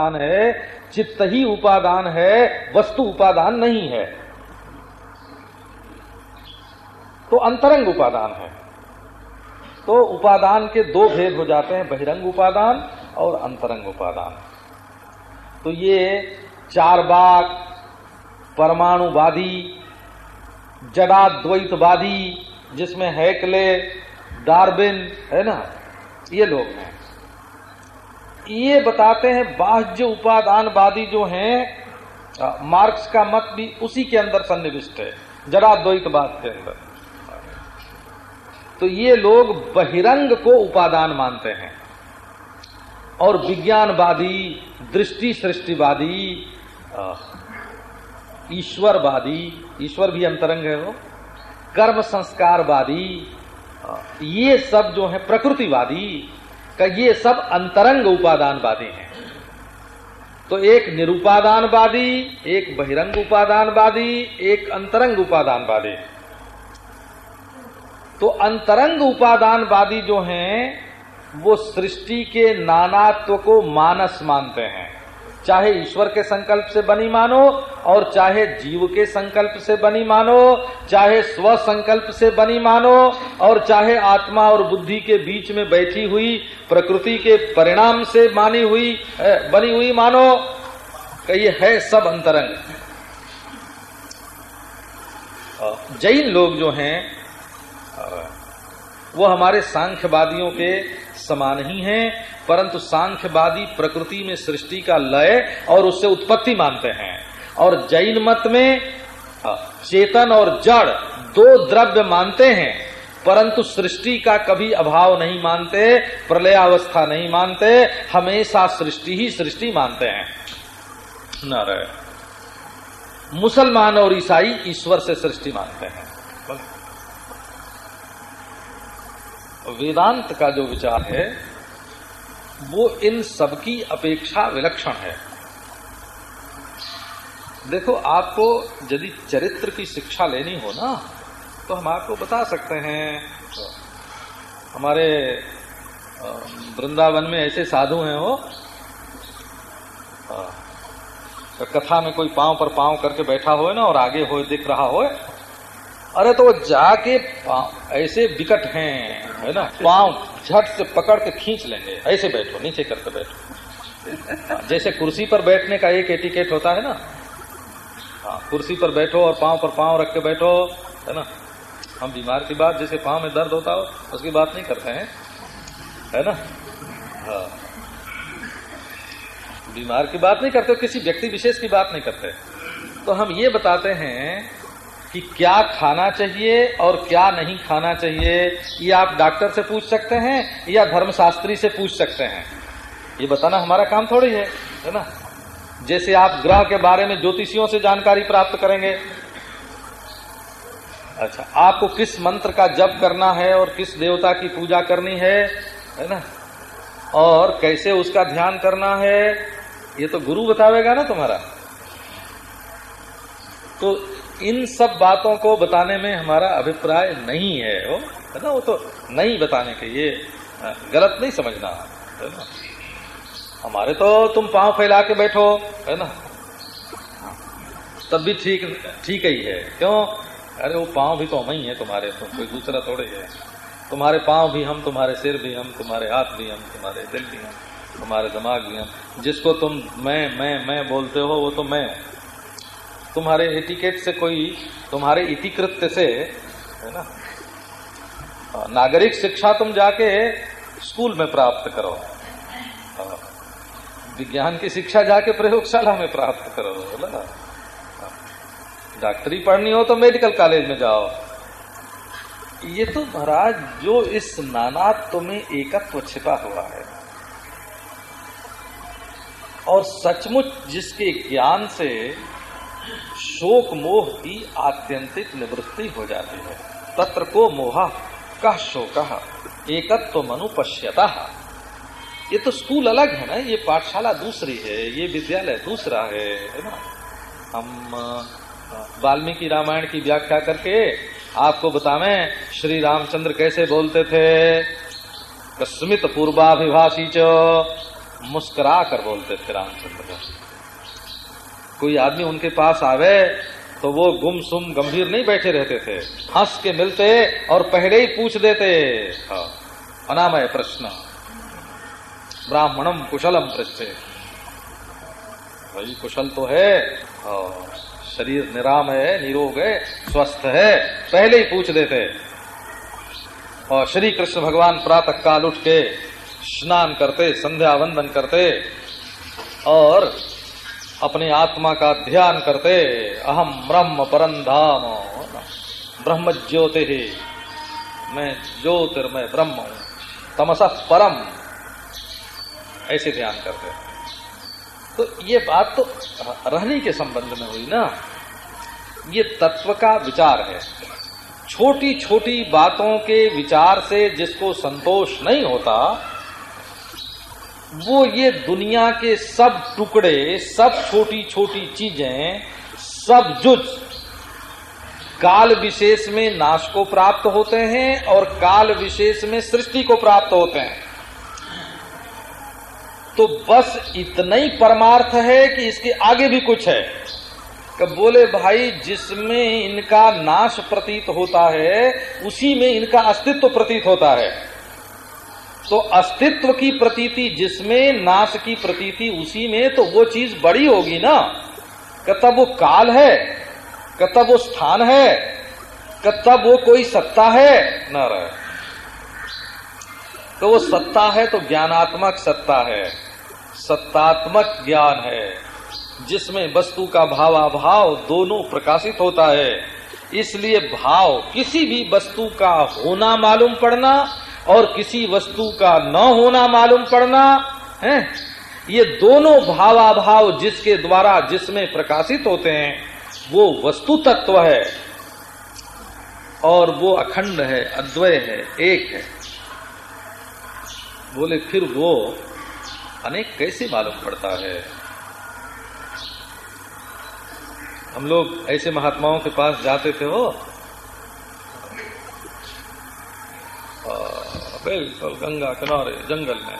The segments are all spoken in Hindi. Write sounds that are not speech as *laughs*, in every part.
उपादान है, चित्त ही उपादान है, वस्तु उपादान नहीं है। तो अंतरंग उपादान है। तो उपादान के दो भेद हो जाते हैं, बहिरंग उपादान और अंतरंग उपादान। तो ये चार बाग परमाणुवादी, जड़ाद्वैतवादी, जिसमें हैकले, डार्बिन, है ना? ये लोग हैं। ये बताते हैं, बाह्य उपादानवादी जो हैं मार्क्स का मत भी उसी के अंदर सन्निविष्ट है जड़ाद्वैतवाद के अंदर। तो ये लोग बहिरंग को उपादान मानते हैं। और विज्ञानवादी दृष्टि सृष्टिवादी ईश्वरवादी, ईश्वर भी अंतरंग है वो, कर्म संस्कारवादी ये सब जो है प्रकृतिवादी का ये सब अंतरंग उपादानवादी हैं। तो एक निरुपादानवादी, एक बहिरंग उपादानवादी, एक अंतरंग उपादानवादी। तो अंतरंग उपादानवादी जो हैं, वो सृष्टि के नानात्व को मानस मानते हैं। चाहे ईश्वर के संकल्प से बनी मानो, और चाहे जीव के संकल्प से बनी मानो, चाहे स्व संकल्प से बनी मानो, और चाहे आत्मा और बुद्धि के बीच में बैठी हुई, प्रकृति के परिणाम से मानी हुई बनी हुई मानो। ये है सब अंतरंग। जैन लोग जो हैं वो हमारे सांख्यवादियों के समान ही हैं, परंतु सांख्यवादी प्रकृति में सृष्टि का लय और उससे उत्पत्ति मानते हैं। और जैन मत में चेतन और जड़ दो द्रव्य मानते हैं, परंतु सृष्टि का कभी अभाव नहीं मानते, प्रलयावस्था नहीं मानते, हमेशा सृष्टि ही सृष्टि मानते हैं। न मुसलमान और ईसाई ईश्वर से सृष्टि मानते हैं। वेदांत का जो विचार है, वो इन सबकी अपेक्षा विलक्षण है। देखो, आपको यदि चरित्र की शिक्षा लेनी हो ना तो हम आपको बता सकते हैं। हमारे वृंदावन में ऐसे साधु हैं वो। कथा में कोई पाँव पर पाँव करके बैठा हो ना और आगे हो दिख रहा हो अरे तो जाके ऐसे विकट हैं, है ना? पाँव झट से पकड़ के खींच लेंगे। ऐसे बैठो, नीचे करके बैठो। जैसे कुर्सी पर बैठने का एक एटिकेट होता है ना? हाँ कुर्सी पर बैठो और पाँव पर पाँव रख के बैठो, है ना? हम बीमार की बात, जैसे पाँव में दर्द होता हो, उसकी बात नहीं करते हैं, है ना? हाँ। बीमार की बात नहीं करते, किसी व्यक्ति विशेष की बात नहीं करते। तो हम ये बताते हैं कि क्या खाना चाहिए और क्या नहीं खाना चाहिए, ये आप डॉक्टर से पूछ सकते हैं या धर्मशास्त्री से पूछ सकते हैं। ये बताना हमारा काम थोड़ी है है ना? जैसे आप ग्रह के बारे में ज्योतिषियों से जानकारी प्राप्त करेंगे। अच्छा आपको किस मंत्र का जप करना है और किस देवता की पूजा करनी है है ना? और कैसे उसका ध्यान करना है, ये तो गुरु बतावेगा ना तुम्हारा। तो इन सब बातों को बताने में हमारा अभिप्राय नहीं है, वो है ना, वो तो नहीं बताने के, ये गलत नहीं समझना, है ना? हमारे तो तुम पाँव फैला के बैठो, है ना? तब भी ठीक ठीक ही है, क्यों? अरे, वो पाँव भी तो हम ही है तुम्हारे तो कोई दूसरा थोड़े है। तुम्हारे पाँव भी हम, तुम्हारे सिर भी हम, तुम्हारे हाथ भी हम, तुम्हारे दिल भी हम, तुम्हारे दिमाग भी हम। जिसको तुम मैं मैं मैं बोलते हो, वो तो मैं हूँ। तुम्हारे एटिकेट से कोई, तुम्हारे इतिकृत्य से, है ना? नागरिक शिक्षा तुम जाके स्कूल में प्राप्त करो। विज्ञान की शिक्षा जाके प्रयोगशाला में प्राप्त करो बोला डॉक्टरी पढ़नी हो तो मेडिकल कॉलेज में जाओ। ये तो महाराज, जो इस नानात्व में एकत्व छिपा हुआ है, और सचमुच जिसके ज्ञान से शोक मोह की आत्यंतिक निवृत्ति हो जाती है। तत्र को मोहा कह शोक, एकत्व मनुपश्यता ये तो स्कूल अलग है ना, ये पाठशाला दूसरी है, ये विद्यालय दूसरा है है ना? हम वाल्मीकि रामायण की व्याख्या करके आपको बतावें, श्री रामचंद्र कैसे बोलते थे? कस्मित पूर्वाभिभाषी च मुस्कुरा कर बोलते थे रामचंद्र। कोई आदमी उनके पास आवे तो वो गुम सुम गंभीर नहीं बैठे रहते थे। हंस के मिलते और पहले ही पूछ देते। हाँ, अनामय प्रश्न। ब्राह्मणम कुशलम पृष्ठे। भाई कुशल तो है। हाँ, शरीर निराम है निरोग है स्वस्थ है पहले ही पूछ देते। और श्री कृष्ण भगवान प्रातः काल उठ के स्नान करते संध्या वंदन करते। और अपनी आत्मा का ध्यान करते अहम ब्रह्म परम धाम। ब्रह्म ज्योति ही मैं ज्योतिर्मय ब्रह्म हूँ, तमस परम। ऐसे ध्यान करते तो ये बात तो रहने के संबंध में हुई ना। ये तत्व का विचार है। छोटी छोटी बातों के विचार से जिसको संतोष नहीं होता वो ये दुनिया के सब टुकड़े, सब छोटी छोटी चीज़ें, सब जुज काल विशेष में नाश को प्राप्त होते हैं और काल विशेष में सृष्टि को प्राप्त होते हैं। तो बस इतना ही परमार्थ है कि इसके आगे भी कुछ है। कि बोले, भाई, जिसमें इनका नाश प्रतीत होता है, उसी में इनका अस्तित्व प्रतीत होता है। तो अस्तित्व की प्रतीति, जिसमें नाश की प्रतीति, उसी में तो वो चीज़ बड़ी होगी ना। तब वो काल है तब वो स्थान है तब वो कोई सत्ता है न तो वो सत्ता है तो ज्ञानात्मक सत्ता है, सत्तात्मक ज्ञान है, जिसमें वस्तु का भावाभाव दोनों प्रकाशित होता है। इसलिए भाव किसी भी वस्तु का होना मालूम पड़ना और किसी वस्तु का न होना मालूम पड़ना, है? ये दोनों भावाभाव जिसके द्वारा जिसमें प्रकाशित होते हैं, वो वस्तु तत्व है और वो अखंड है, अद्वय है, एक है। बोले, फिर वो अनेक कैसे मालूम पड़ता है? हम लोग ऐसे महात्माओं के पास जाते थे वो बिल्कुल, गंगा किनारे, जंगल में।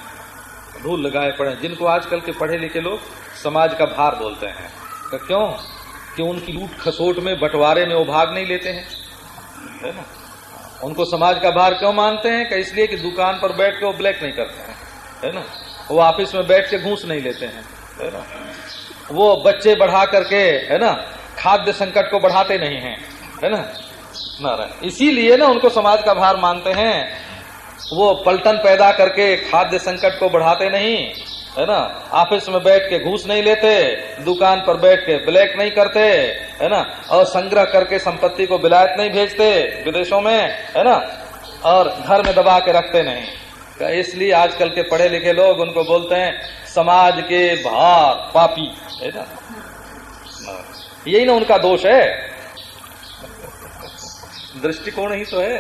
धूल लगाए पड़े जिनको आजकल के पढ़े लिखे लोग समाज का भार बोलते हैं। तो क्यों? कि उनकी लूट खसोट में बंटवारे में वो भाग नहीं लेते हैं। है ना? उनको समाज का भार क्यों मानते हैं? कि इसलिए कि दुकान पर बैठ के वो ब्लैक नहीं करते हैं। है ना? वो ऑफ़िस में बैठ के घूस नहीं लेते हैं। है ना? वो बच्चे बढ़ा करके, है ना? खाद्य संकट को बढ़ाते नहीं हैं। है ना? नारायण। इसीलिए ना उनको समाज का भार मानते हैं। वो पलटन पैदा करके खाद्य संकट को बढ़ाते नहीं, है ना? ऑफ़िस में बैठ के घूस नहीं लेते, दुकान पर बैठ के ब्लैक नहीं करते, है ना? और संग्रह करके संपत्ति को विलायत नहीं भेजते विदेशों में, है ना? और घर में दबा के रखते नहीं। इसलिए आजकल के पढ़े लिखे लोग उनको बोलते हैं, समाज के भार, पापी, है ना? यही ना उनका दोष है। दृष्टिकोण ही तो है।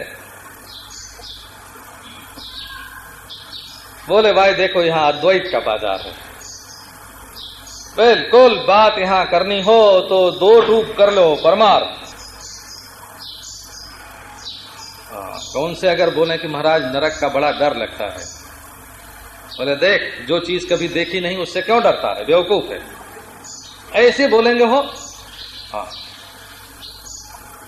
बोले, भाई देखो, यहाँ अद्वैत का बाज़ार है। बिल्कुल बात यहाँ करनी हो तो दो टूक कर लो परमार्थ कौन से अगर बोले कि महाराज, नरक का बड़ा डर लगता है। बोले, देख, जो चीज़ कभी देखी नहीं, उससे क्यों डरता है? बेवकूफ़ है। ऐसे बोलेंगे हो? हाँ।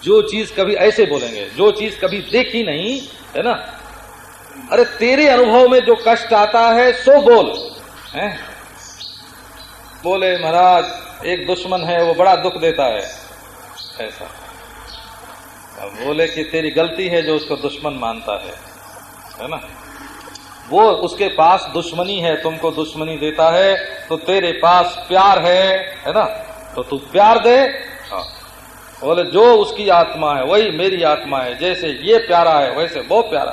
जो चीज़ कभी ऐसे बोलेंगे, जो चीज़ कभी देखी नहीं, है ना? अरे तेरे अनुभव में जो कष्ट आता है, सो बोल, है? बोले, महाराज, एक दुश्मन है, वो बड़ा दुख देता है। ऐसा। बोले कि तेरी गलती है जो उसको दुश्मन मानता है है ना? वो उसके पास दुश्मनी है, तुमको दुश्मनी देता है तो तेरे पास प्यार है है ना? तो तू प्यार दे। हाँ। बोले, जो उसकी आत्मा है, वही मेरी आत्मा है। जैसे ये प्यारा है, वैसे वो प्यारा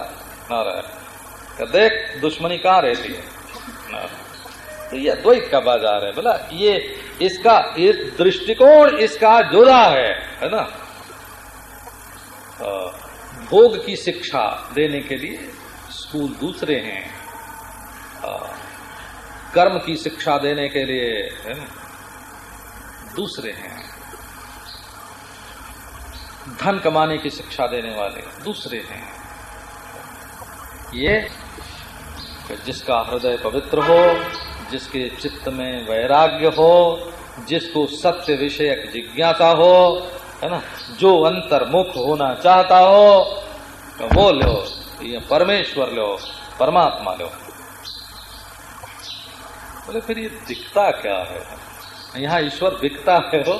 नारायण। देख, दुश्मनी कहाँ रहती है? तो ये द्वैत का बाज़ार है। बोला, ये इसका एक दृष्टिकोण इसका जुदा है। है ना? भोग की शिक्षा देने के लिए स्कूल दूसरे हैं। कर्म की शिक्षा देने के लिए, है ना? दूसरे हैं। धन कमाने की शिक्षा देने वाले दूसरे हैं। ये जिसका हृदय पवित्र हो, जिसके चित्त में वैराग्य हो, जिसको सत्य विषयक जिज्ञासा हो, है ना, जो अंतर्मुख होना चाहता हो तो वो लो, ये परमेश्वर लो, परमात्मा लो। बोले, फिर ये दिखता क्या है? यहाँ ईश्वर दिखता है हो।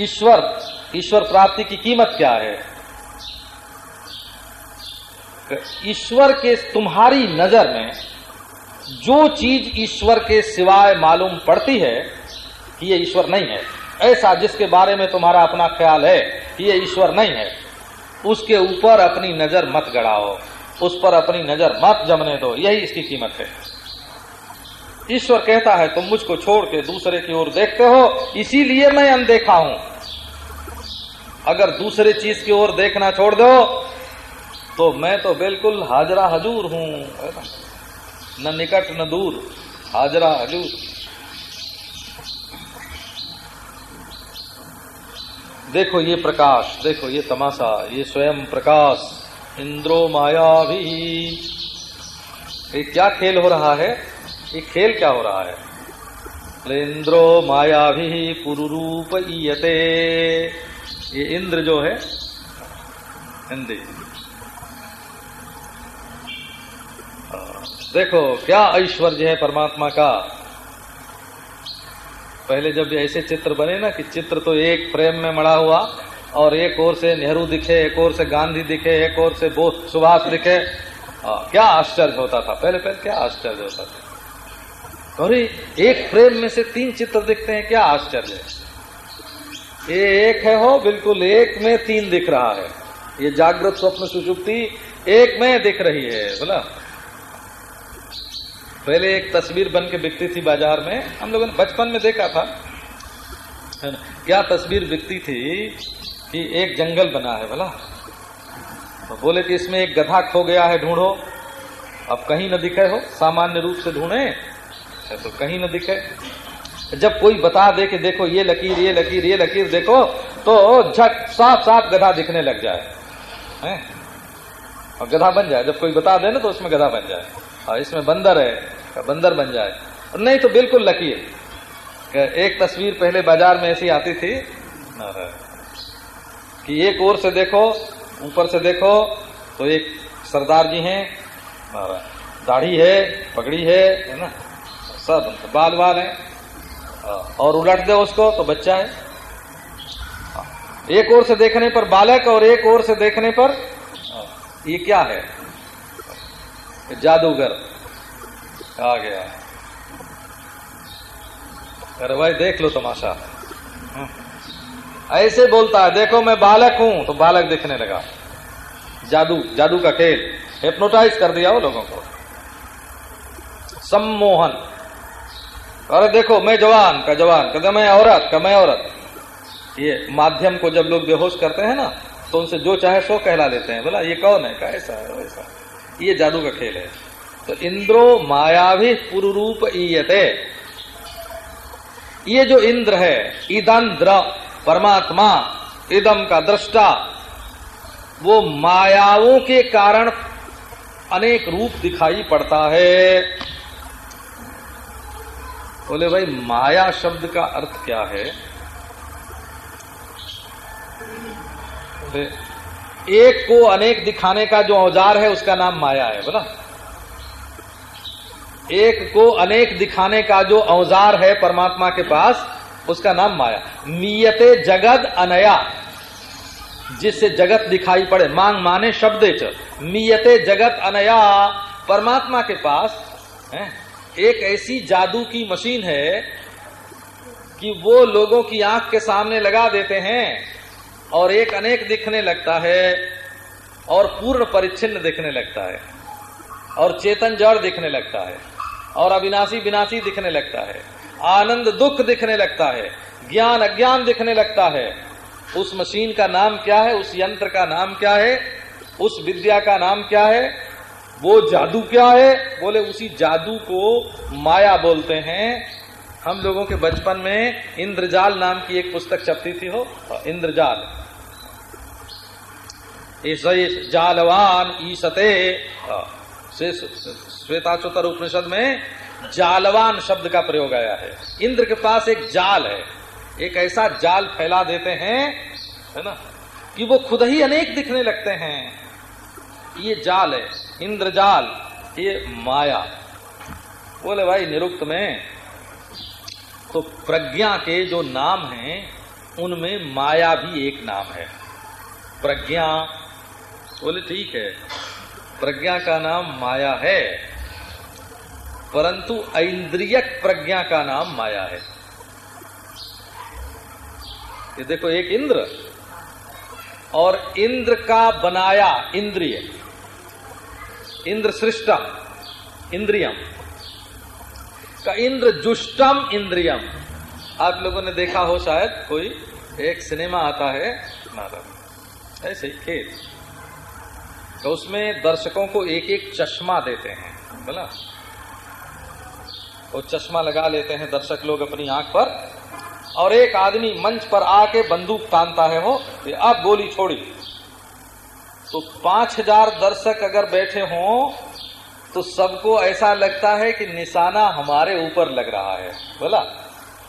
ईश्वर ईश्वर प्राप्ति की कीमत क्या है? ईश्वर के तुम्हारी नज़र में जो चीज़ ईश्वर के सिवाय मालूम पड़ती है कि ये ईश्वर नहीं है। ऐसा जिसके बारे में तुम्हारा अपना ख्याल है कि ये ईश्वर नहीं है, उसके ऊपर अपनी नज़र मत गड़ाओ। उस पर अपनी नज़र मत जमने दो। यही इसकी कीमत है। ईश्वर कहता है, तुम मुझको छोड़ के दूसरे की ओर देखते हो, इसीलिए मैं अनदेखा हूँ। अगर दूसरे चीज़ की ओर देखना छोड़ दो तो मैं तो बिल्कुल हाजरा हजूर हूँ। न निकट, न दूर, हाजरा हजूर। देखो ये प्रकाश, देखो ये तमाशा, ये स्वयं प्रकाश, इंद्रो माया भी ये क्या खेल हो रहा है? ये खेल क्या हो रहा है? इंद्रो माया भी ईयते। ये इंद्र जो है हिंदी। देखो क्या ऐश्वर्य है परमात्मा का? पहले जब ऐसे चित्र बने ना कि चित्र तो एक फ्रेम में मड़ा हुआ और एक ओर से नेहरू दिखे एक ओर से गांधी दिखे एक ओर से बोध सुभाष दिखे। आ, क्या आश्चर्य होता था? पहले पहले क्या आश्चर्य होता था? अरे एक फ्रेम में से तीन चित्र दिखते हैं, क्या आश्चर्य ये एक है हो, बिल्कुल एक में तीन दिख रहा है। ये जागृत स्वप्न सुषुप्ति एक में दिख रही है, बोला। पहले एक तस्वीर बन के बिकती थी बाज़ार में, हम लोगों ने बचपन में देखा था। क्या तस्वीर बिकती थी कि एक जंगल बना है, बोला। तो बोले कि इसमें एक गधा खो गया है ढूंढो। अब कहीं न दिखे हो, सामान्य रूप से ढूंढे। तो कहीं ना दिखे। जब कोई बता दे कि देखो ये लकीर ये लकीर ये लकीर देखो तो झट साफ़ साफ़ गधा दिखने लग जाए। हैं? और गधा बन जाए। जब कोई बता दे ना तो उसमें गधा बन जाए। और इसमें बंदर है बंदर बन जाए। और नहीं तो बिल्कुल लकीर। एक तस्वीर पहले बाज़ार में ऐसी आती थी कि एक ओर से देखो, ऊपर से देखो तो एक सरदार जी हैं, दाढ़ी है, पगड़ी है है ना? सब बाल बाल है, और उलट दे उसको तो बच्चा है। एक ओर से देखने पर बालक और एक ओर से देखने पर, ये क्या है? जादूगर। आ गया। अरे भाई, देख लो तमाशा। ऐसे बोलता है, देखो मैं बालक हूँ तो बालक देखने लगा। जादू जादू का खेल। हिप्नोटाइज कर दिया वो लोगों को। सम्मोहन। अरे देखो, मैं जवान का जवान, कहते मैं औरत का, मैं औरत। ये माध्यम को जब लोग बेहोश करते हैं ना तो उनसे जो चाहे सो कहला लेते हैं। बोला, ये कौन है? कैसा है वैसा? ये जादू का खेल है। तो इंद्रो मायावी पुरूप ईयते। ये जो इंद्र है ईदंद्र परमात्मा इदम का दृष्टा, वो मायाओं के कारण अनेक रूप दिखाई पड़ता है। बोले भाई माया शब्द का अर्थ क्या है? एक को अनेक दिखाने का जो औज़ार है उसका नाम माया है बोला। एक को अनेक दिखाने का जो औज़ार है परमात्मा के पास उसका नाम माया। नियते जगत अनया जिससे जगत दिखाई पड़े। मांग माने शब्द नियते जगत अनया परमात्मा के पास है, एक ऐसी जादू की मशीन है कि वो लोगों की आँख के सामने लगा देते हैं और एक अनेक दिखने लगता है और पूर्ण परिच्छिन्न दिखने लगता है और चेतन जड़ दिखने लगता है और अविनाशी विनाशी दिखने लगता है। आनंद दुख दिखने लगता है। ज्ञान अज्ञान दिखने लगता है। उस मशीन का नाम क्या है? उस यंत्र का नाम क्या है? उस विद्या का नाम क्या है? वो जादू क्या है? बोले, उसी जादू को माया बोलते हैं। हम लोगों के बचपन में इंद्रजाल नाम की एक पुस्तक छपती थी, हो? इंद्रजाल। जालवान ई ईसते श्वेताचोतर उपनिषद में जालवान शब्द का प्रयोग आया है। इंद्र के पास एक जाल है। एक ऐसा जाल फैला देते हैं, है ना, कि वो खुद ही अनेक दिखने लगते हैं। ये जाल है। इंद्रजाल, ये माया। बोले, भाई, निरुक्त में तो प्रज्ञा के जो नाम हैं, उनमें माया भी एक नाम है। प्रज्ञा, बोले, ठीक है, प्रज्ञा का नाम माया है, परंतु ऐन्द्रियक प्रज्ञा का नाम माया है। ये देखो, एक इंद्र और इंद्र का बनाया इंद्रिय। इंद्र सृष्टम इंद्रियम। का इंद्र जुष्टम इंद्रियम। आप लोगों ने देखा हो शायद कोई एक सिनेमा आता है, नारद। ऐसे ही खेत तो उसमें दर्शकों को एक एक चश्मा देते हैं, बोला। वो चश्मा लगा लेते हैं दर्शक लोग अपनी आँख पर, और एक आदमी मंच पर आके बंदूक तानता है वो अब गोली छोड़ी। तो पाँच हज़ार दर्शक अगर बैठे हों तो सबको ऐसा लगता है कि निशाना हमारे ऊपर लग रहा है। बोला?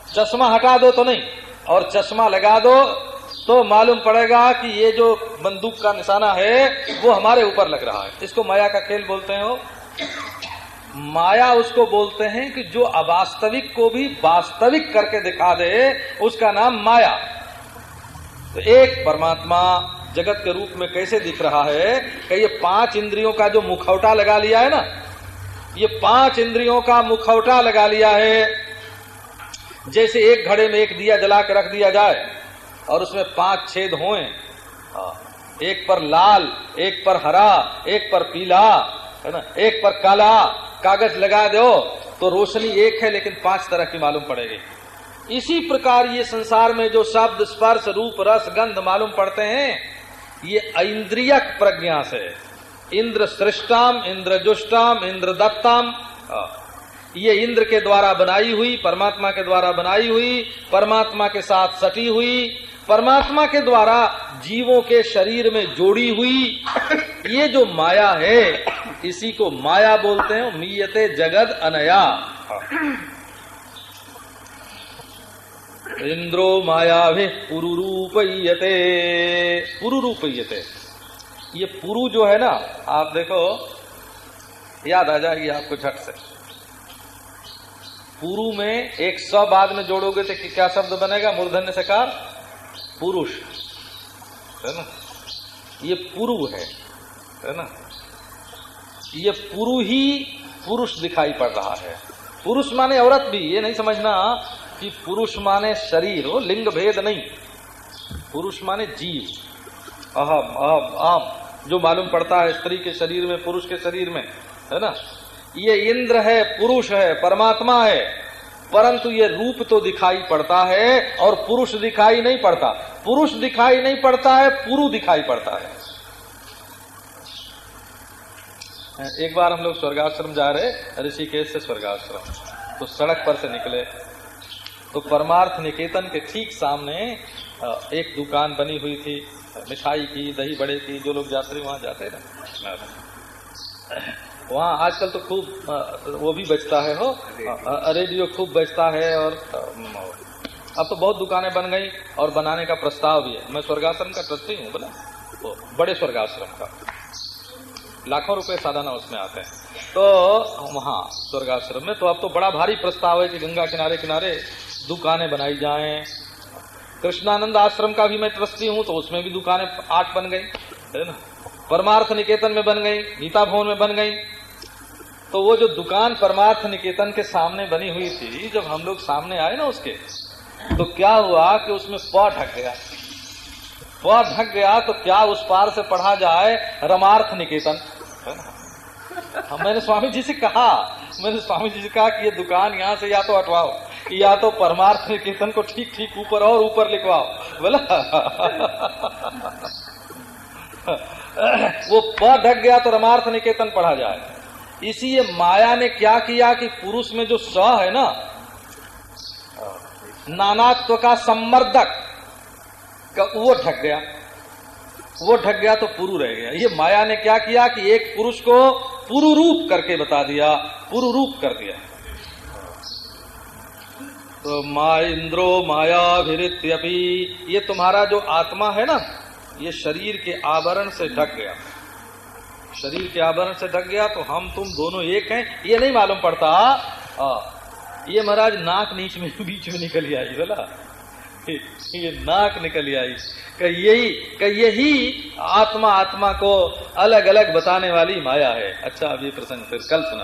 चश्मा हटा दो तो नहीं, और चश्मा लगा दो तो मालूम पड़ेगा कि ये जो बंदूक का निशाना है, वो हमारे ऊपर लग रहा है। इसको माया का खेल बोलते हैं माया उसको बोलते हैं कि जो अवास्तविक को भी वास्तविक करके दिखा दे, उसका नाम माया। तो एक परमात्मा जगत के रूप में कैसे दिख रहा है? कि ये पाँच इंद्रियों का जो मुखौटा लगा लिया है ना ये पाँच इंद्रियों का मुखौटा लगा लिया है। जैसे एक घड़े में एक दिया जला के रख दिया जाए और उसमें पाँच छेद होए हाँ, एक पर लाल एक पर हरा एक पर पीला है ना एक पर काला कागज़ लगा दो तो रोशनी एक है लेकिन पाँच तरह की मालूम पड़ेगी। इसी प्रकार ये संसार में जो शब्द स्पर्श रूप रस गंध मालूम पड़ते हैं ये इंद्रियक प्रज्ञा से, इंद्र सृष्टाम, इंद्र जुष्टाम, इंद्र दत्ताम ये इंद्र के द्वारा बनाई हुई, परमात्मा के द्वारा बनाई हुई, परमात्मा के साथ सटी हुई, परमात्मा के द्वारा जीवों के शरीर में जोड़ी हुई, ये जो माया है, इसी को माया बोलते हैं, मीयते जगत अनया। इंद्रो माया भी पुरुरूपयते। पुरुरूपयते। ये पुरु जो है ना, आप देखो, याद आ जाएगी आपको झट से। पुरु में एक सौ बाद में जोड़ोगे तो क्या शब्द बनेगा? मूर्धन्य सकार? पुरुष। है ना? ये पुरु है। है ना? ये पुरु ही पुरुष दिखाई पड़ रहा है। पुरुष माने औरत भी, ये नहीं समझना। कि पुरुष माने शरीर हो लिंग भेद नहीं। पुरुष माने जीव। अहम अहम आम, जो मालूम पड़ता है स्त्री के शरीर में, पुरुष के शरीर में, है ना? ये इंद्र है, पुरुष है, परमात्मा है, परंतु ये रूप तो दिखाई पड़ता है और पुरुष दिखाई नहीं पड़ता। पुरुष दिखाई नहीं पड़ता है, पुरु दिखाई पड़ता है। एक बार हम लोग स्वर्गाश्रम जा रहे ऋषिकेश से स्वर्गाश्रम। तो सड़क पर से निकले। तो परमार्थ निकेतन के ठीक सामने एक दुकान बनी हुई थी, मिठाई की, दही बड़े की, जो लोग यात्री वहाँ जाते ना वहाँ आजकल तो खूब वो भी बचता है, हो? रेडियो खूब बचता है और अब तो बहुत दुकानें बन गई और बनाने का प्रस्ताव भी है। मैं स्वर्गाश्रम का ट्रस्टी हूँ, बोला? बड़े स्वर्गाश्रम का। लाखों रुपए सालाना उसमें आते हैं। तो वहाँ स्वर्गाश्रम में तो अब तो बड़ा भारी प्रस्ताव है कि गंगा किनारे किनारे दुकानें बनाई जाएँ। कृष्णानंद आश्रम का भी मैं ट्रस्टी हूँ तो उसमें भी दुकानें आठ बन गई है ना? परमार्थ निकेतन में बन गई गीता भवन में बन गई। तो वो जो दुकान परमार्थ निकेतन के सामने बनी हुई थी जब हम लोग सामने आए ना उसके तो क्या हुआ कि उसमें प ढक गया। प ढक गया तो क्या उस पार से पढ़ा जाए रमार्थ निकेतन हाँ, मैंने स्वामी जी से कहा मैंने स्वामी जी से कहा कि ये दुकान यहाँ से या तो हटवाओ। या तो परमार्थ निकेतन को ठीक ठीक ऊपर और ऊपर लिखवाओ। बोला, वो प ढक गया तो रमार्थ निकेतन पढ़ा जाए। इसी ये माया ने क्या किया कि पुरुष में जो स है ना, नानात्व का सम्मर्दक का वो ढक गया। वो ढक गया तो पुरु रह गया। ये माया ने क्या किया कि एक पुरुष को पुरु रूप करके बता दिया पुरु रूप कर दिया। तो मा इंद्रो मायाभिरित्यपि। ये तुम्हारा जो आत्मा है ना ये शरीर के आवरण से ढक गया। शरीर के आवरण से ढक गया तो हम तुम दोनों एक हैं ये नहीं मालूम पड़ता। आ, ये महाराज नाक नीच में बीच में निकल आई बोला। ये नाक निकल आई। यही यही आत्मा आत्मा को अलग अलग बताने वाली माया है। अच्छा अब ये प्रसंग फिर कल सुना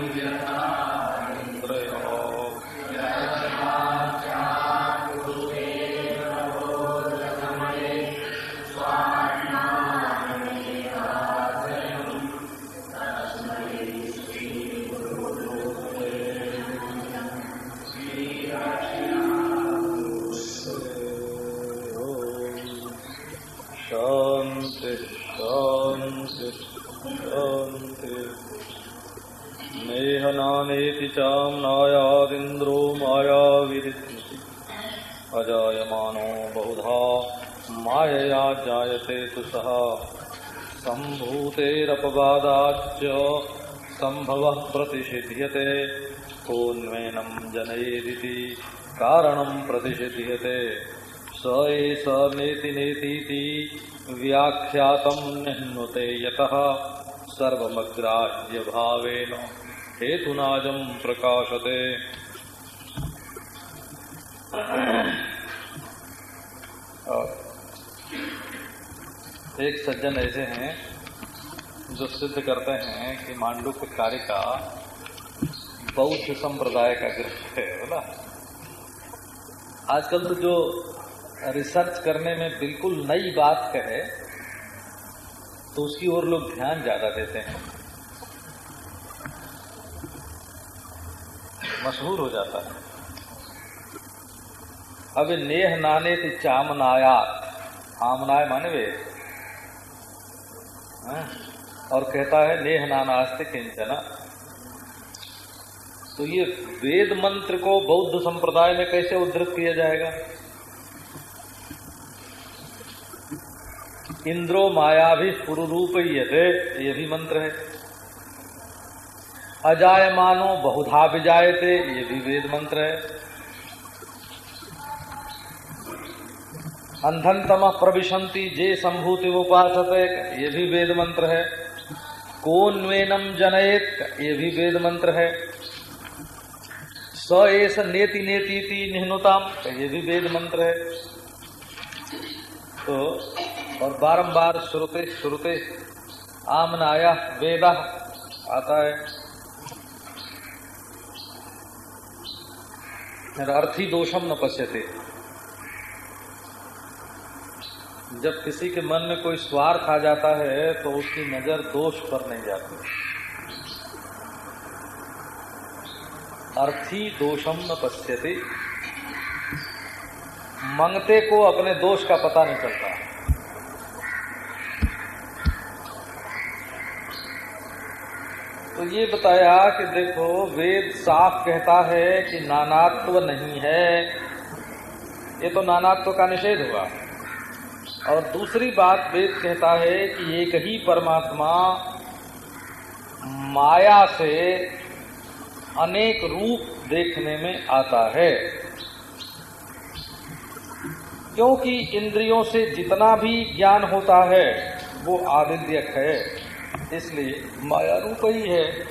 जायते तु सः सम्भूतेरपवादाच्च सम्भवः प्रतिषिध्यते। कोन्वेनं जनयेदिति कारणं प्रतिषिध्यते। स एष नेति नेतीति व्याख्यातं निह्नुते यतः। भावेन हेतुनाजम प्रकाशते। एक सज्जन ऐसे हैं जो सिद्ध करते हैं कि मांडू के कार्य का बौद्ध संप्रदाय का ग्रंथ है बोला आजकल तो जो रिसर्च करने में बिल्कुल नई बात कहे तो उसकी ओर लोग ध्यान ज़्यादा देते हैं। मशहूर हो जाता है। अब नेह नाने चामनायात। आमनाय माने वे हाँ? और कहता है नेह नानास्ते किंचना। तो ये वेद मंत्र को बौद्ध संप्रदाय में कैसे उद्धृत किया जाएगा? इंद्रो माया भी पुरुरूप ये भी मंत्र है। अजायमानो बहुधा विजायते, ये भी वेद मंत्र है। अंधन तम प्रविशंति, जे संभूति उपासते, ये भी वेद मंत्र है। कोन्वेनम जनयत, ये भी वेद मंत्र है। स एस नेति नेति निहनुताम, ये भी वेद मंत्र है। तो और बारंबार श्रुते श्रुते, आमनाया वेद आता है। अर्थी दोषम न पश्यते। जब किसी के मन में कोई स्वार्थ आ जाता है तो उसकी नज़र दोष पर नहीं जाती। अर्थी दोषम न पश्यते। मंगते को अपने दोष का पता नहीं चलता। तो ये बताया कि देखो, वेद साफ़ कहता है कि नानात्व नहीं है। ये तो नानात्व का निषेध हुआ। और दूसरी बात वेद कहता है कि एक ही परमात्मा माया से अनेक रूप देखने में आता है। क्योंकि इंद्रियों से जितना भी ज्ञान होता है, वो आदिद्यक है। इसलिए माया रूप ही है।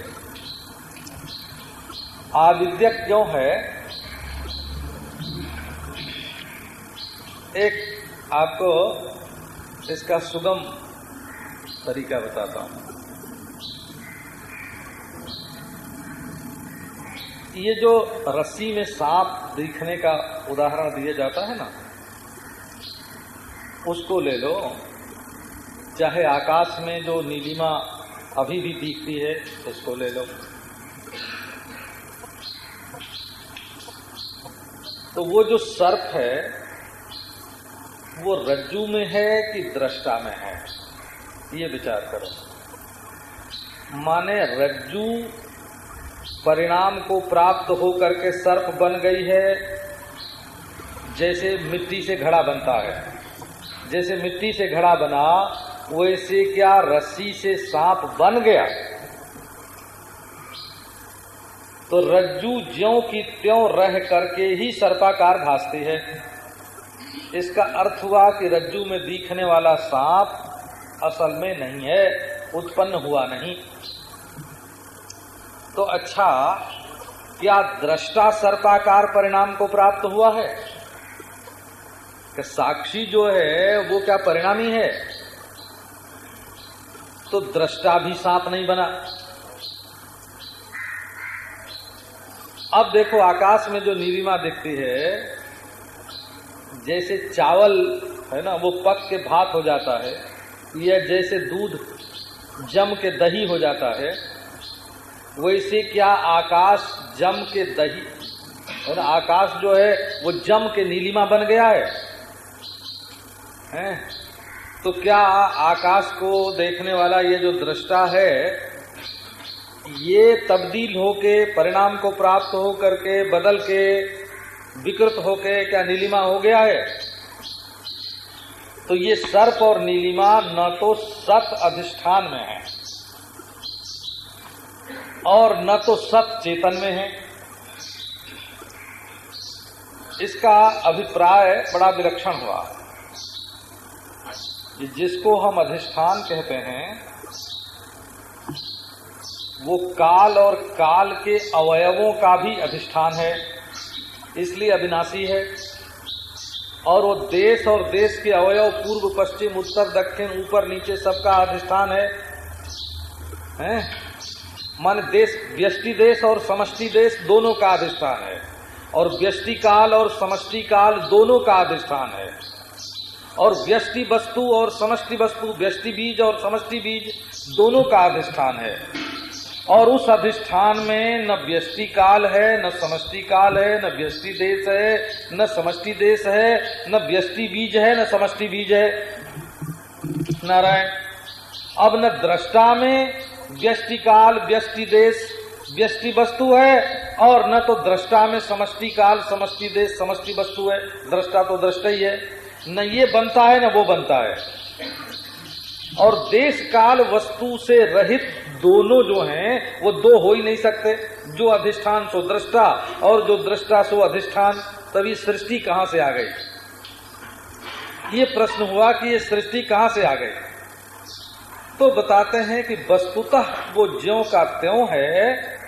आविद्यक क्यों है? एक आपको इसका सुगम तरीका बताता हूँ। ये जो रस्सी में सांप दिखने का उदाहरण दिया जाता है ना, उसको ले लो। चाहे आकाश में जो नीलिमा अभी भी दिखती है, उसको ले लो। तो वो जो सर्प है वो रज्जू में है कि दृष्टा में है? ये विचार करो। माने रज्जू परिणाम को प्राप्त होकर के सर्प बन गई है, जैसे मिट्टी से घड़ा बनता है। जैसे मिट्टी से घड़ा बना, वैसे क्या रस्सी से सांप बन गया? तो रज्जू ज्यो की त्यों रह करके ही सर्पाकार भासती है। इसका अर्थ हुआ कि रज्जू में दिखने वाला सांप असल में नहीं है, उत्पन्न हुआ नहीं। तो अच्छा क्या दृष्टा सर्पाकार परिणाम को प्राप्त हुआ है? कि साक्षी जो है, वो क्या परिणामी है? तो दृष्टा भी सांप नहीं बना। अब देखो, आकाश में जो नीलिमा दिखती है जैसे चावल है ना, वो पक के भात हो जाता है, या जैसे दूध जम के दही हो जाता है, वैसे क्या आकाश जम के दही, है ना, आकाश जो है, वो जम के नीलिमा बन गया है हैं? तो क्या आकाश को देखने वाला ये जो दृष्टा है, ये तब्दील होके, परिणाम को प्राप्त हो करके बदल के विकृत होके क्या नीलिमा हो गया है? तो ये सर्प और नीलिमा न तो सत अधिष्ठान में है और न तो सत चेतन में है। इसका अभिप्राय बड़ा विलक्षण हुआ। कि जिसको हम अधिष्ठान कहते हैं, वो काल और काल के अवयवों का भी अधिष्ठान है। इसलिए अविनाशी है। और वो देश और देश के अवयव, पूर्व, पश्चिम, उत्तर, दक्षिण, ऊपर, नीचे, सबका अधिष्ठान है। हैं? मान देश, व्यष्टि देश और समष्टि देश दोनों का अधिष्ठान है। और व्यष्टि काल और समष्टि काल दोनों का अधिष्ठान है। और व्यष्टि वस्तु और समष्टि वस्तु, व्यष्टि बीज और समष्टि बीज दोनों का अधिष्ठान है। और उस अधिष्ठान में न व्यष्टि काल है, न समष्टि काल है, न व्यष्टि देश है, न समष्टि देश है, न व्यष्टि बीज है, न समष्टि बीज है। नारायण, अब न दृष्टा में व्यष्टि काल व्यष्टि देश व्यष्टि वस्तु है, और न तो दृष्टा में समष्टि काल, समष्टि देश, समष्टि वस्तु है। दृष्टा तो दृष्टा ही है। न ये बनता है, न वो बनता है। और देश काल वस्तु से रहित दोनों जो हैं, वो दो हो ही नहीं सकते। जो अधिष्ठान सो दृष्टा और जो दृष्टा सो अधिष्ठान। तभी सृष्टि कहाँ से आ गई? ये प्रश्न हुआ कि ये सृष्टि कहाँ से आ गई? तो बताते हैं कि वस्तुतः वो ज्यो का त्यों है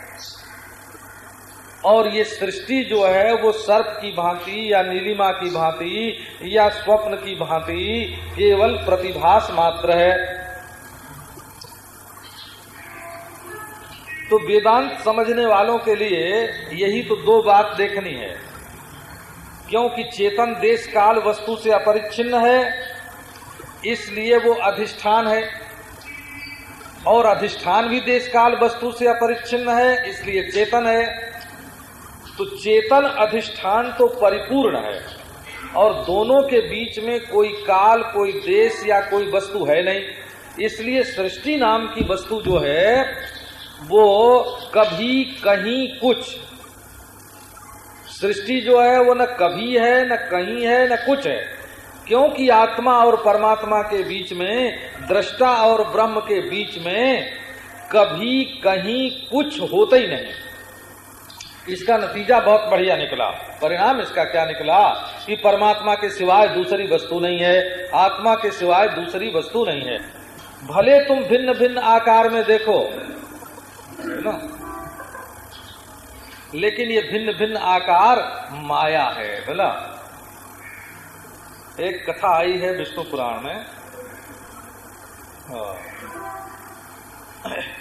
और ये सृष्टि जो है, वो सर्प की भांति या नीलिमा की भांति या स्वप्न की भांति केवल प्रतिभास मात्र है। तो वेदांत समझने वालों के लिए यही तो दो बात देखनी है। क्योंकि चेतन देश काल वस्तु से अपरिच्छिन्न है, इसलिए वो अधिष्ठान है। और अधिष्ठान भी देश काल वस्तु से अपरिच्छिन्न है, इसलिए चेतन है। तो चेतन अधिष्ठान तो परिपूर्ण है, और दोनों के बीच में कोई काल, कोई देश या कोई वस्तु है नहीं। इसलिए सृष्टि नाम की वस्तु जो है वो कभी कहीं कुछ। सृष्टि जो है, वो न कभी है, न कहीं है, न कुछ है। क्योंकि आत्मा और परमात्मा के बीच में, दृष्टा और ब्रह्म के बीच में कभी कहीं कुछ होता ही नहीं। इसका नतीजा बहुत बढ़िया निकला। परिणाम इसका क्या निकला? कि परमात्मा के सिवाय दूसरी वस्तु नहीं है, आत्मा के सिवाय दूसरी वस्तु नहीं है। भले तुम भिन्न भिन्न आकार में देखो ना। लेकिन ये भिन्न भिन्न आकार माया है बोला एक कथा आई है विष्णु पुराण में।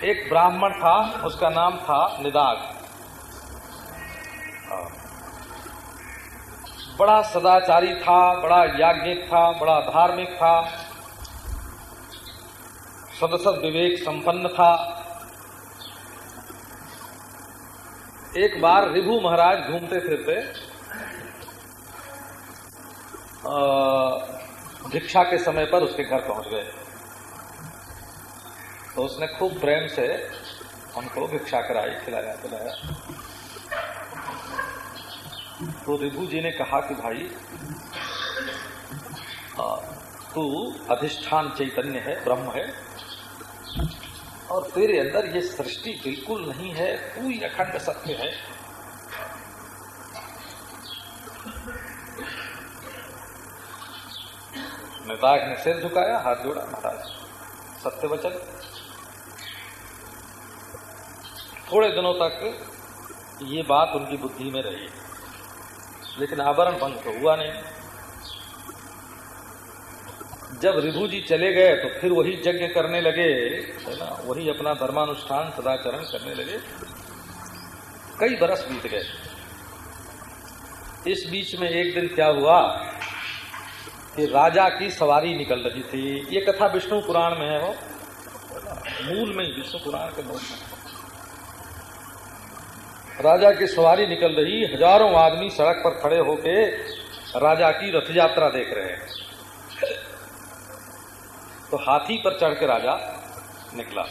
एक ब्राह्मण था, उसका नाम था निदाग। बड़ा सदाचारी था, बड़ा याज्ञिक था, बड़ा धार्मिक था। सदसद विवेक संपन्न था। एक बार रिभु महाराज घूमते फिरते भिक्षा के समय पर उसके घर पहुँच गए। तो उसने खूब प्रेम से उनको भिक्षा कराई, खिलाया पिलाया। तो रिभु जी ने कहा कि भाई तू अधिष्ठान चैतन्य है, ब्रह्म है। और तेरे अंदर ये सृष्टि बिल्कुल नहीं है पूरी अखंड सत्य है। निदाग ने सिर झुकाया, हाथ जोड़ा, महाराज सत्य वचन थोड़े दिनों तक ये बात उनकी बुद्धि में रही, लेकिन आवरण भंग तो हुआ नहीं। जब रिभु जी चले गए तो फिर वही यज्ञ करने लगे। है ना? वही अपना धर्मानुष्ठान, सदाचरण करने लगे। कई बरस बीत गए। इस बीच में एक दिन क्या हुआ कि राजा की सवारी निकल रही थी। ये कथा विष्णु पुराण में है वो। मूल में ही, विष्णु पुराण के नोट में। राजा की सवारी निकल रही। हज़ारों आदमी सड़क पर खड़े होके राजा की रथ यात्रा देख रहे हैं। तो हाथी पर चढ़ के राजा निकला।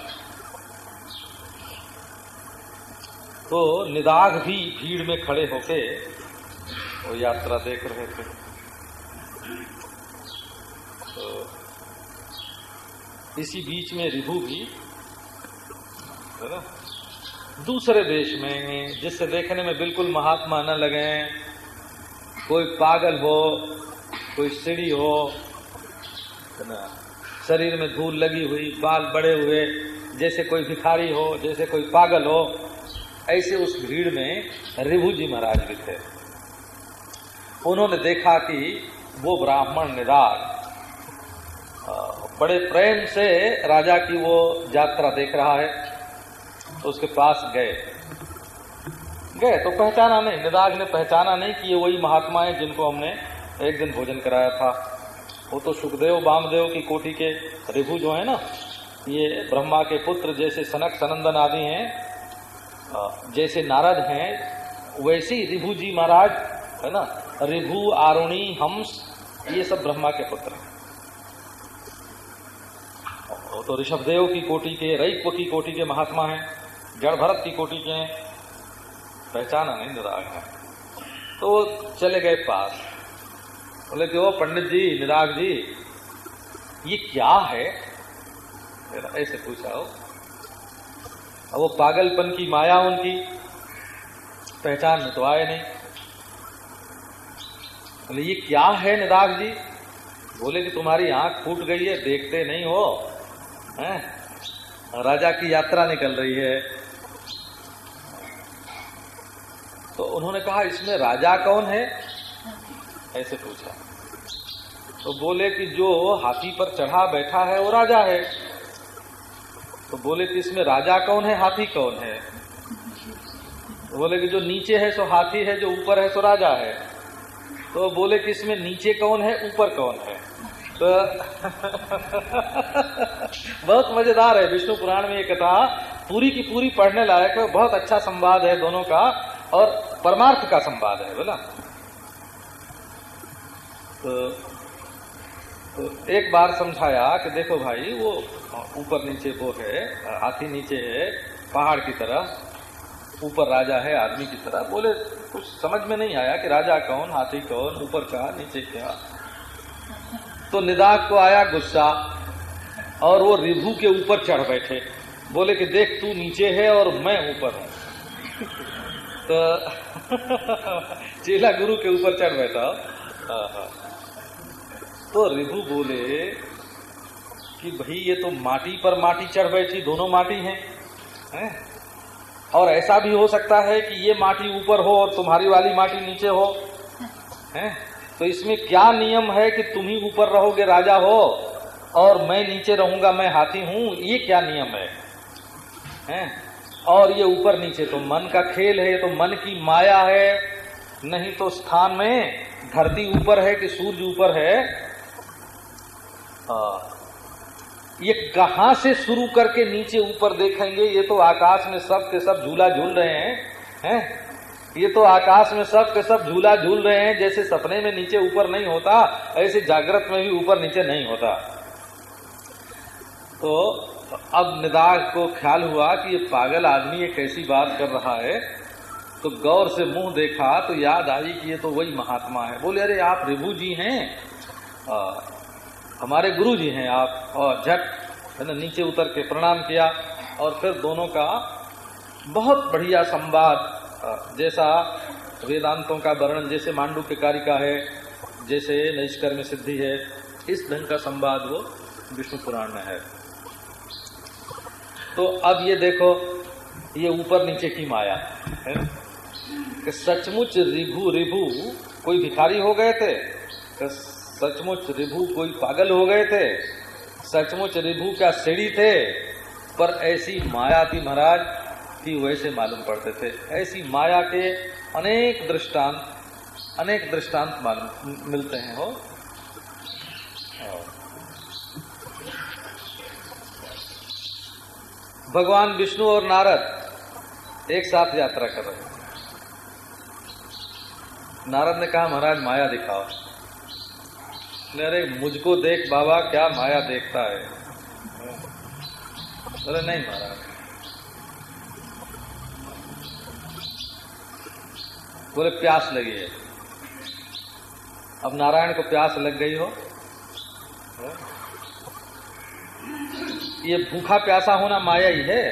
तो निदाघ भी भीड़ में खड़े होके वो यात्रा देख रहे थे। तो इसी बीच में रिभु भी, है ना, दूसरे देश में जिससे देखने में बिल्कुल महात्मा न लगे। कोई पागल हो, कोई सीढ़ी हो, है ना शरीर में धूल लगी हुई, बाल बड़े हुए, जैसे कोई भिखारी हो, जैसे कोई पागल हो, ऐसे उस भीड़ में रिभु जी महाराज भी थे। उन्होंने देखा कि वो ब्राह्मण निराग बड़े प्रेम से राजा की वो यात्रा देख रहा है तो उसके पास गए। गए तो पहचाना नहीं निदाग ने पहचाना नहीं कि ये वही महात्मा है जिनको हमने एक दिन भोजन कराया था। वो तो सुखदेव बामदेव की कोटि के रिभु जो है ना, ये ब्रह्मा के पुत्र जैसे सनक सनंदन आदि हैं जैसे नारद हैं, वैसे ही रिभु जी महाराज, है ना, रिभु, आरुणी, हंस, ये सब ब्रह्मा के पुत्र हैं। तो ऋषभदेव की कोटि के रईप की कोटि के महात्मा हैं जड़ भरत की कोटि के हैं, पहचाना नहीं निराग है। तो चले गए पास। बोले कि पंडित जी निराग जी, ये क्या है? ऐसे पूछा हो अब वो पागलपन की माया उनकी पहचान में तो आए नहीं। बोले, ये क्या है निराग जी? बोले कि, तुम्हारी आँख फूट गई है, देखते नहीं हो, हैं? राजा की यात्रा निकल रही है। तो उन्होंने कहा, इसमें राजा कौन है? ऐसे पूछा। तो बोले कि जो हाथी पर चढ़ा बैठा है, वो राजा है। तो बोले कि इसमें राजा कौन है, हाथी कौन है? तो बोले कि जो नीचे है, सो हाथी है, जो ऊपर है, सो राजा है। तो बोले कि इसमें नीचे कौन है, ऊपर कौन है? तो *laughs* बहुत मज़ेदार है, विष्णु पुराण में ये कथा। पूरी की पूरी पढ़ने लायक है, बहुत अच्छा संवाद है दोनों का, और परमार्थ का संवाद है, बोला। तो, तो एक बार समझाया कि देखो भाई वो ऊपर नीचे वो है हाथी नीचे है पहाड़ की तरह ऊपर राजा है आदमी की तरह। बोले कुछ समझ में नहीं आया कि राजा कौन हाथी कौन ऊपर क्या नीचे क्या। तो निदाक को आया गुस्सा और वो रिभू के ऊपर चढ़ बैठे। बोले कि देख तू नीचे है और मैं ऊपर हूँ। तो *laughs* चेला गुरु के ऊपर चढ़ बैठा। हाँ हाँ। तो रिभु बोले कि भाई ये तो माटी पर माटी चढ़ बैठी दोनों माटी हैं है? और ऐसा भी हो सकता है कि ये माटी ऊपर हो और तुम्हारी वाली माटी नीचे हो है? तो इसमें क्या नियम है कि तुम ही ऊपर रहोगे राजा हो और मैं नीचे रहूँगा मैं हाथी हूँ ये क्या नियम है, है? और ये ऊपर नीचे तो मन का खेल है तो मन की माया है नहीं तो स्थान में धरती ऊपर है कि सूर्य ऊपर है हाँ। ये कहा से शुरू करके नीचे ऊपर देखेंगे ये तो आकाश में सब के सब झूला झूल रहे हैं हैं? ये तो आकाश में सब के सब झूला झूल रहे हैं जैसे सपने में नीचे ऊपर नहीं होता ऐसे जागृत में भी ऊपर नीचे नहीं होता। तो अब निदाग को ख्याल हुआ कि ये पागल आदमी एक ऐसी बात कर रहा है। तो गौर से मुँह देखा तो याद आई कि ये तो वही महात्मा है। बोले अरे आप रिभु जी हैं? आ, हमारे गुरु जी हैं आप, और झट, है ना, नीचे उतर के प्रणाम किया, और फिर दोनों का बहुत बढ़िया संवाद जैसा वेदांतों का वर्णन, जैसे मांडू के कार्य का है, जैसे नैष्कर में सिद्धि है, इस ढंग का संवाद वो विष्णु पुराण में है। तो अब ये देखो, ये ऊपर नीचे की माया, है कि सचमुच रिभु रिभु, कोई भिखारी हो गए थे? सचमुच रिभु कोई पागल हो गए थे? सचमुच रिभु क्या सीढ़ी थे? पर ऐसी माया थी महाराज कि वैसे मालूम पड़ते थे। ऐसी माया के अनेक दृष्टांत अनेक दृष्टांत मालूम, मिलते हैं, हो? भगवान विष्णु और नारद एक साथ यात्रा कर रहे हैं। नारद ने कहा, महाराज, माया दिखाओ। अरे, मुझको देख बाबा, क्या माया देखता है। अरे, नहीं महाराज बोले, प्यास लगी है। अब नारायण को प्यास लग गई हो। ये भूखा प्यासा होना माया ही है।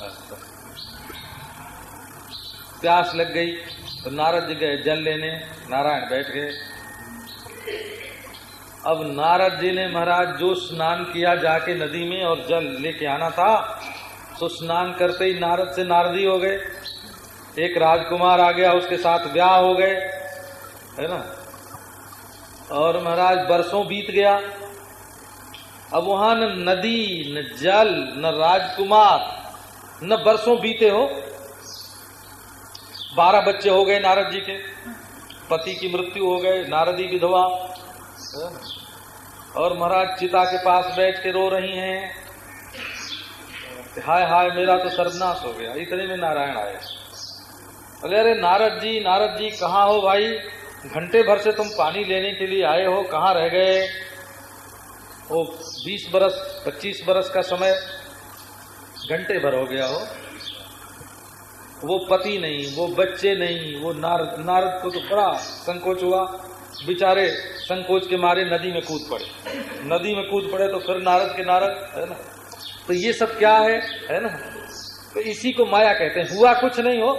अच्छा। प्यास लग गई। तो नारद जी गए जल लेने, नारायण बैठ गए। अब नारद जी ने महाराज, जो स्नान किया जाके नदी में और जल लेके आना था तो स्नान करते ही नारद से नारदी हो गए। एक राजकुमार आ गया, उसके साथ ब्याह हो गए, है ना? और महाराज, बरसों बीत गया। अब वहाँ न नदी, न जल, न राजकुमार, न बरसों बीते हो। बारह बच्चे हो गए नारद जी के। पति की मृत्यु हो गए, नारदी विधवा। और महाराज चिता के पास बैठ के रो रही हैं। हाय हाय, मेरा तो सर्वनाश हो गया। इतने में नारायण आए। अरे अरे, नारद जी नारद जी, कहाँ हो भाई? घंटे भर से तुम पानी लेने के लिए आए हो, कहाँ रह गए? वो बीस बरस, पच्चीस बरस का समय घंटे भर हो गया हो। वो पति नहीं, वो बच्चे नहीं, वो नारद नारद को तो बड़ा संकोच हुआ। बेचारे संकोच के मारे नदी में कूद पड़े। नदी में कूद पड़े तो फिर नारद के नारद, है ना? तो ये सब क्या है है ना? तो इसी को माया कहते हैं। हुआ कुछ नहीं हो।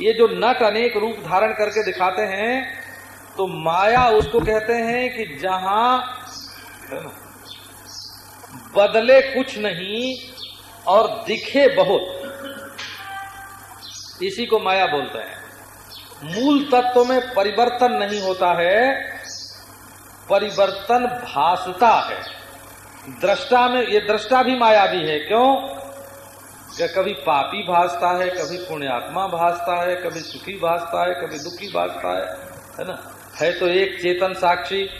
ये जो नट अनेक रूप धारण करके दिखाते हैं तो माया उसको कहते हैं कि जहाँ बदले कुछ नहीं और दिखे बहुत। इसी को माया बोलते हैं। मूल तत्व में परिवर्तन नहीं होता है, परिवर्तन भासता है। दृष्टा में, ये दृष्टा भी माया भी है, क्यों? कि कभी पापी भासता है, कभी पुण्यात्मा भासता है, कभी सुखी भासता है, कभी दुखी भासता है है ना? है तो एक चेतन साक्षी,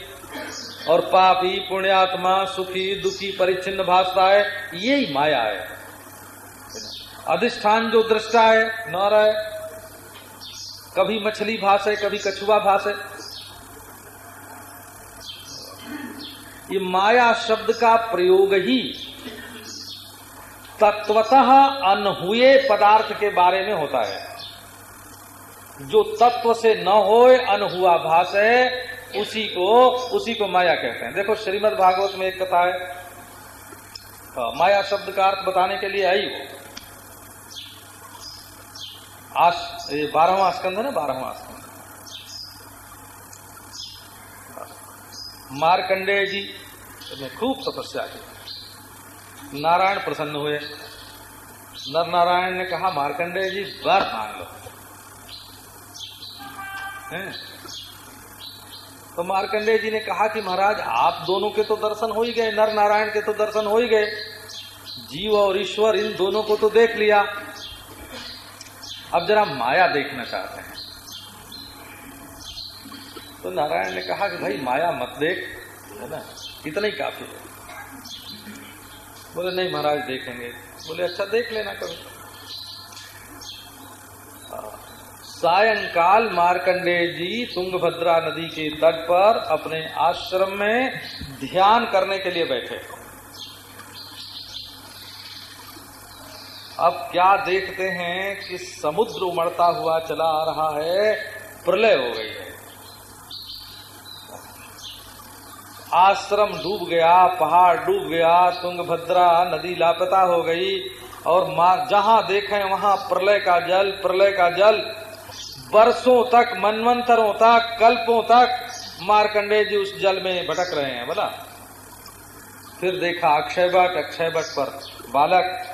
और पापी, पुण्यात्मा, सुखी, दुखी, परिच्छिन्न भासता है, यही माया है। अधिष्ठान जो दृष्टा है न रहे कभी मछली भाष है कभी कछुआ भाष है। ये माया शब्द का प्रयोग ही तत्वतः अनहुए पदार्थ के बारे में होता है। जो तत्व से न होए अनहुआ भाष है उसी को उसी को माया कहते हैं। देखो श्रीमद भागवत में एक कथा है। हाँ, माया शब्द का अर्थ बताने के लिए आई वो आज ये बारहवा स्कंद है ना? बारहवा स्कंद। मारकंडे जी ने खूब तपस्या की नारायण प्रसन्न हुए। नर नारायण ने कहा मारकंडे जी वर मांग लो। हैं? तो मार्कंडेय जी ने कहा कि महाराज, आप दोनों के तो दर्शन हो ही गए नर नारायण के तो दर्शन हो ही गए। जीव और ईश्वर, इन दोनों को तो देख लिया। अब जरा माया देखना चाहते हैं। तो नारायण ने कहा कि भाई, माया मत देख, है ना? इतना ही काफ़ी है। बोले, नहीं महाराज, देखेंगे। बोले अच्छा देख लेना कभी। सायंकाल मार्कंडे जी तुंगभद्रा नदी के तट पर अपने आश्रम में ध्यान करने के लिए बैठे। अब क्या देखते हैं कि समुद्र उमड़ता हुआ चला आ रहा है? प्रलय हो गई है। आश्रम डूब गया, पहाड़ डूब गया, तुंगभद्रा नदी लापता हो गई और माँ जहाँ देखें वहाँ प्रलय का जल, प्रलय का जल। बरसों तक, मनवंतरों तक, कल्पों तक मारकंडे जी उस जल में भटक रहे हैं, बोला। फिर देखा अक्षय बट अक्षय बट पर बालक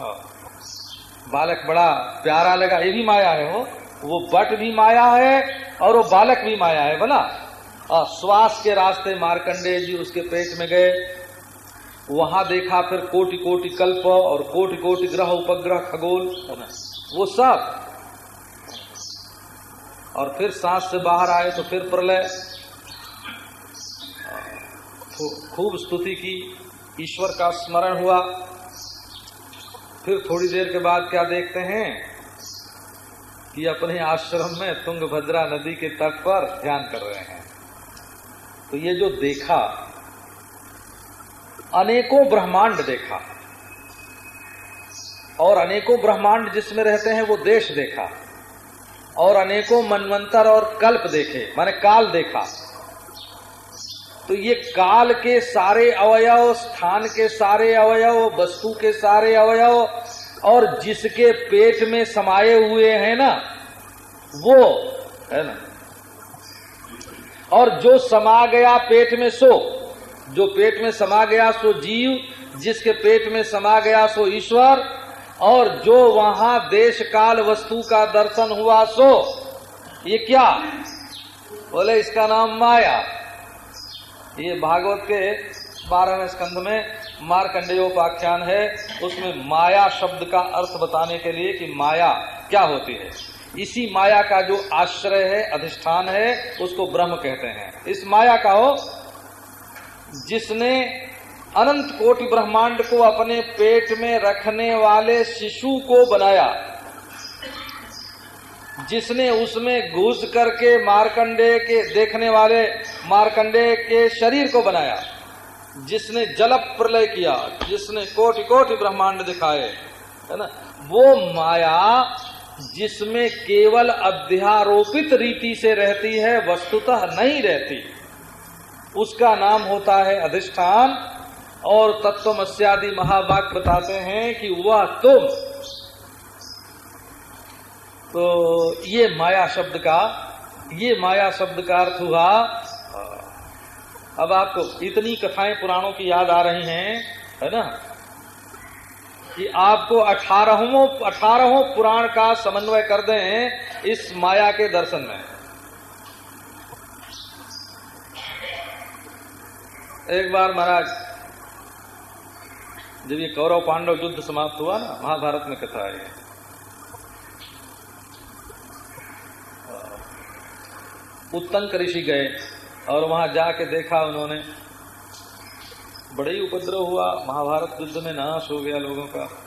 बालक बड़ा प्यारा लगा, ये भी माया है वो। वो बट भी माया है और वो बालक भी माया है बोला श्वास के रास्ते मारकंडे जी उसके पेट में गए। वहाँ देखा फिर कोटि कोटि कल्प और कोटि कोटि ग्रह, उपग्रह, खगोल। वो सब। और फिर सांस से बाहर आए तो फिर प्रलय। खूब स्तुति की। ईश्वर का स्मरण हुआ। फिर थोड़ी देर के बाद क्या देखते हैं? कि अपने आश्रम में तुंगभद्रा नदी के तट पर ध्यान कर रहे हैं। तो ये जो देखा, अनेकों ब्रह्मांड देखा, और अनेकों ब्रह्मांड जिसमें रहते हैं वो देश देखा, और अनेकों मनवंतर और कल्प देखे, माने काल देखा। तो ये काल के सारे अवयव, स्थान के सारे अवयव, वस्तु के सारे अवयव और जिसके पेट में समाये हुए हैं ना, वो, है ना? और जो समा गया पेट में सो, जो पेट में समा गया सो जीव, जिसके पेट में समा गया सो ईश्वर, और जो वहाँ देश काल वस्तु का दर्शन हुआ सो, ये क्या? बोले, इसका नाम माया। ये भागवत के बारहवें स्कंध में मारकंडेयोपाख्यान है। उसमें माया शब्द का अर्थ बताने के लिए कि माया क्या होती है। इसी माया का जो आश्रय है, अधिष्ठान है, उसको ब्रह्म कहते हैं। इस माया का हो, जिसने अनंत कोटि ब्रह्मांड को अपने पेट में रखने वाले शिशु को बनाया। जिसने उसमें घुस करके मारकंडे के देखने वाले मारकंडे के शरीर को बनाया, जिसने जल प्रलय किया, जिसने कोटि कोटि ब्रह्मांड दिखाए, है ना? वो माया जिसमें केवल अध्यारोपित रीति से रहती है, वस्तुतः नहीं रहती। उसका नाम होता है अधिष्ठान, और तत्वमस्यादि महावाक बताते हैं कि वह तुम तो ये माया शब्द का, ये माया शब्द का अर्थ हुआ, अब आपको इतनी कथाएँ पुराणों की याद आ रही हैं, है ना? कि आपको अठारहों अठारहों पुराण का समन्वय कर दें इस माया के दर्शन में। एक बार महाराज, जब ये कौरव पांडव युद्ध समाप्त हुआ ना, महाभारत में कथा आई है। उत्तंक ऋषि गए और वहाँ जाके देखा उन्होंने। बड़े ही उपद्रव हुआ। महाभारत युद्ध में नाश हो गया लोगों का।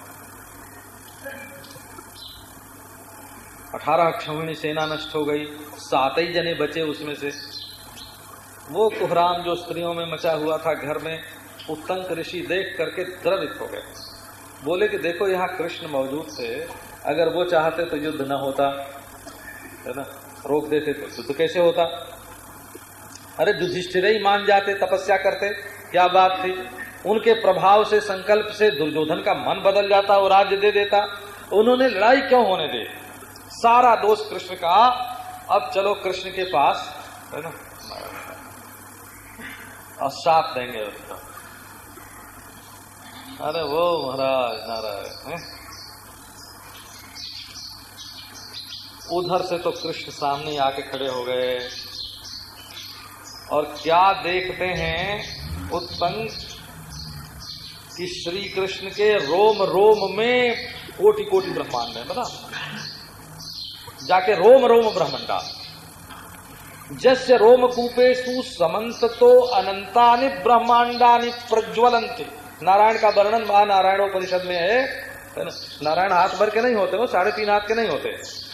अठारह क्षमिणी सेना नष्ट हो गई। सात ही जने बचे उसमें से। वो कुहराम जो स्त्रियों में मचा हुआ था घर में, उत्तंक ऋषि देख करके द्रवित हो गए। बोले कि देखो यहाँ कृष्ण मौजूद थे। अगर वो चाहते तो युद्ध न होता। है ना? रोक देते तो शुद्ध कैसे होता? अरे युधिष्ठिर ही मान जाते, तपस्या करते, क्या बात थी? उनके प्रभाव से, संकल्प से दुर्योधन का मन बदल जाता और राज्य दे देता। उन्होंने लड़ाई क्यों होने दे? सारा दोष कृष्ण का। अब चलो कृष्ण के पास, है ना? और साथ देंगे उसको। अरे वो महाराज, नारायण उधर से तो कृष्ण सामने आके खड़े हो गए। और क्या देखते हैं उत्पन्न? कि श्री कृष्ण के रोम रोम में कोटि कोटि ब्रह्मांड है, बता। जाके रोम रोम ब्रह्मंडा। जस्य रोम कूपेशु समंत तो अनंता ब्रह्मांडा प्रज्वलंती नारायण का वर्णन महानारायण उपनिषद में है। नारायण हाथ भर के नहीं होते, वो साढ़े तीन हाथ के नहीं होते।